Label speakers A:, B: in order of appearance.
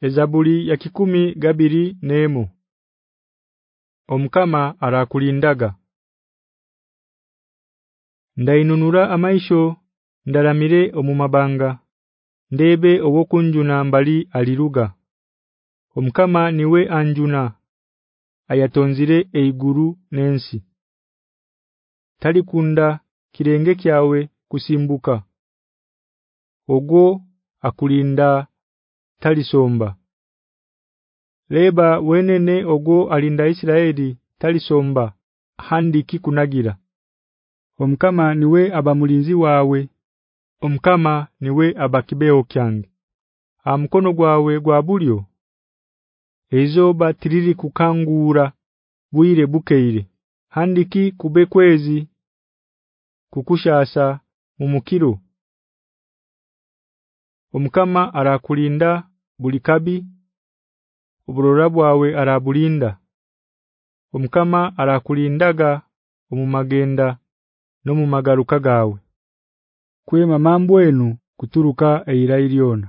A: Ezabuli ya kikumi gabiri nemo Omkama arakulindaga Ndainunura amaisho ndaramire omumabanga ndebe owokunjuna mbali aliruga. Omkama niwe anjuna ayatonzire eiguru nensi. Tali kunda kirenge kyawe kusimbuka. Ogo akulinda talisomba. Leba wenene ogwo alinda Isiraeli talisomba. Handiki kunagira. Omkama niwe abamulinzi wawe. Omkama niwe abakibeo kyange. Amkono gwawe gwa bulyo. Ezoba tiriri kukangura buire bukeire. Handiki kubekwezi kukushasa mumukiro Omkama arakulinda bulikabi oburora bwawe arabulinda Omkama arakulindaga omumagenda no mumagaruka gawe Kwema mambo enu kuturuka eira iliona